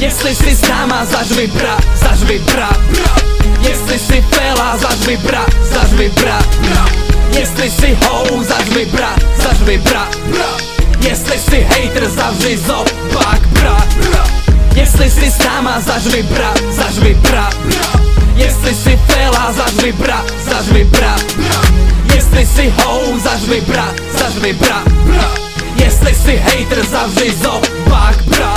Jestli si s náma zařvi bra, zařvi bra, bra. Jestli si fela, zařvi bra, zařvi bra, bra. Jestli si hou, zařvi bra, zařvi bra, bra. Jestli si hater, zavři zopak bra, bra. Jestli si s náma zařvi bra, zařvi bra, bra. Jestli si fela, zařvi bra, zařvi bra, bra. Jestli si hou, zařvi bra, zařvi bra, bra. Jestli si hater, zavři zopak bra,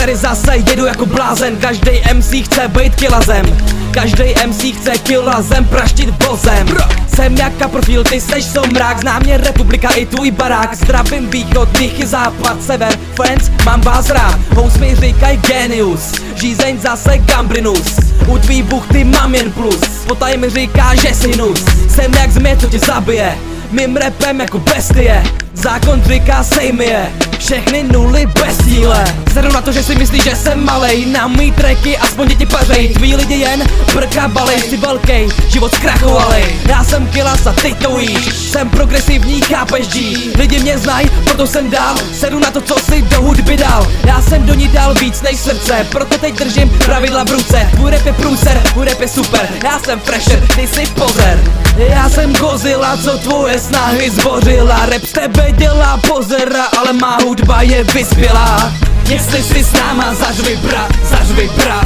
tady zase, jedu jako blázen. Každý MC chce být kilazem Každý MC chce kilazem praštit vozem. Jsem jak profil, ty seš somrák. Zná mě republika i tvůj barák. Zdravím východ, výchy, západ, sever. Friends, mám vás rád. Hous mi říkaj genius. Žízeň zase gambrinus. U tvý buchty mám jen plus. Potaj mi říká, že jsi nus. Jsem jak změ, co tě zabije. Mým repem jako bestie. Zákon říká sej mi je. Všechny nuly bez cíle Zadu na to, že si myslíš, že jsem malej Na mý tracky aspoň děti pařej. Tví lidi jen brka balej Jsi velkej, život zkrachovalej. Já jsem kilas a ty to víš. Jsem progresivní, chápeš G. Lidi mě znají, proto jsem dál. Sedu na to, co si do hudby dal. Já jsem do ní dal víc než srdce Proto teď držím pravidla v ruce. Tvůj rap je průser, tvůj rap je super. Já jsem fresher, ty jsi pozer. Já jsem Godzilla, co tvoje snahy zbořila. Rap z tebe dělá pozera, ale má hudba je vyspělá Jestli si s náma zařvi bra, zařvi bra.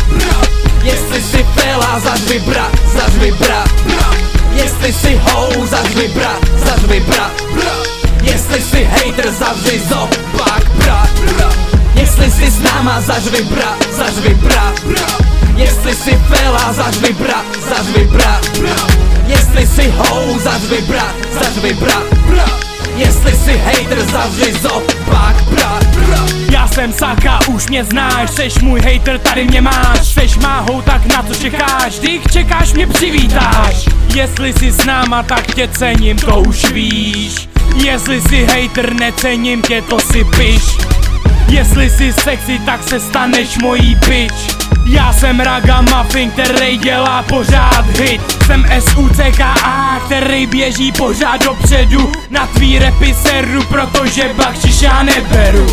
Jestli si fela, zařvi bra, zařvi bra. Jestli si hou, zařvi bra, zařvi bra. Jestli si hater, zavři zopak bra. Jestli si s náma zařvi bra, zařvi bra. Jestli si fela, zařvi bra, zařvi bra, si hou, bra, zařvi bra, bra. Jestli si hater, zavři zopak bra, bra. Já jsem Saka, už mě znáš, seš můj hater, tady mě máš. Seš máhou, tak na co čekáš, když čekáš, mě přivítáš. Jestli jsi s náma, tak tě cením, to už víš. Jestli jsi hater, necením tě, to si piš. Jestli jsi sexy, tak se staneš mojí bitch já jsem Raga Muffin, který dělá pořád hit. Jsem SUCKA, který běží pořád dopředu. Na tvý repy seru, protože bakšiš já neberu.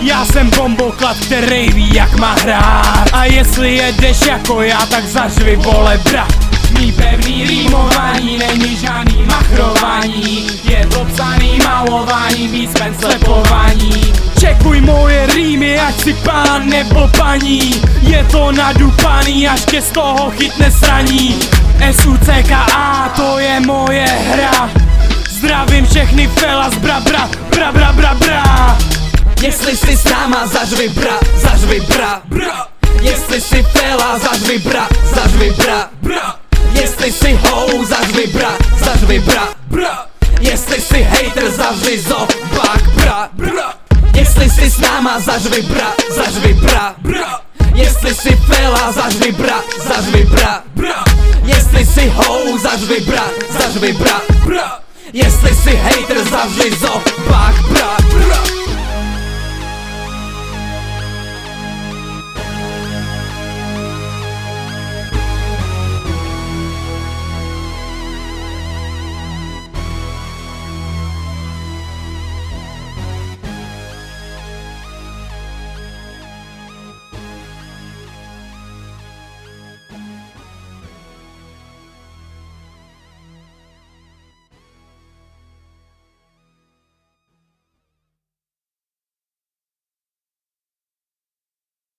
Já jsem bomboklad, který ví jak má hrát. A jestli jedeš jako já, tak zařvi vole brat. Mý pevný rýmování není žádný machrování. Je to psaný malování, písmen slepování Čekuj moje rýmy, ať si pán nebo paní. Je to nadupaný, až tě z toho chytne sraní SUCKA, to je moje hra Zdravím všechny felas, bra bra, bra bra bra bra Jestli si s náma zařvi bra, zařvi bra, bra. Jestli si fela, zařvi bra, zařvi bra, bra. Jestli si hou, zařvi bra, zařvi bra, bra. Jestli si hater, zavři zopak bra, bra. Jestli si s náma zařvi bra, zařvi bra, bra. Jestli si fela, zařvi bra, zařvi bra, bra. Jesteś sychą, zażywej brak, zażywej brak, brak Jesteś syhejter, zażywej zobak, brak, brak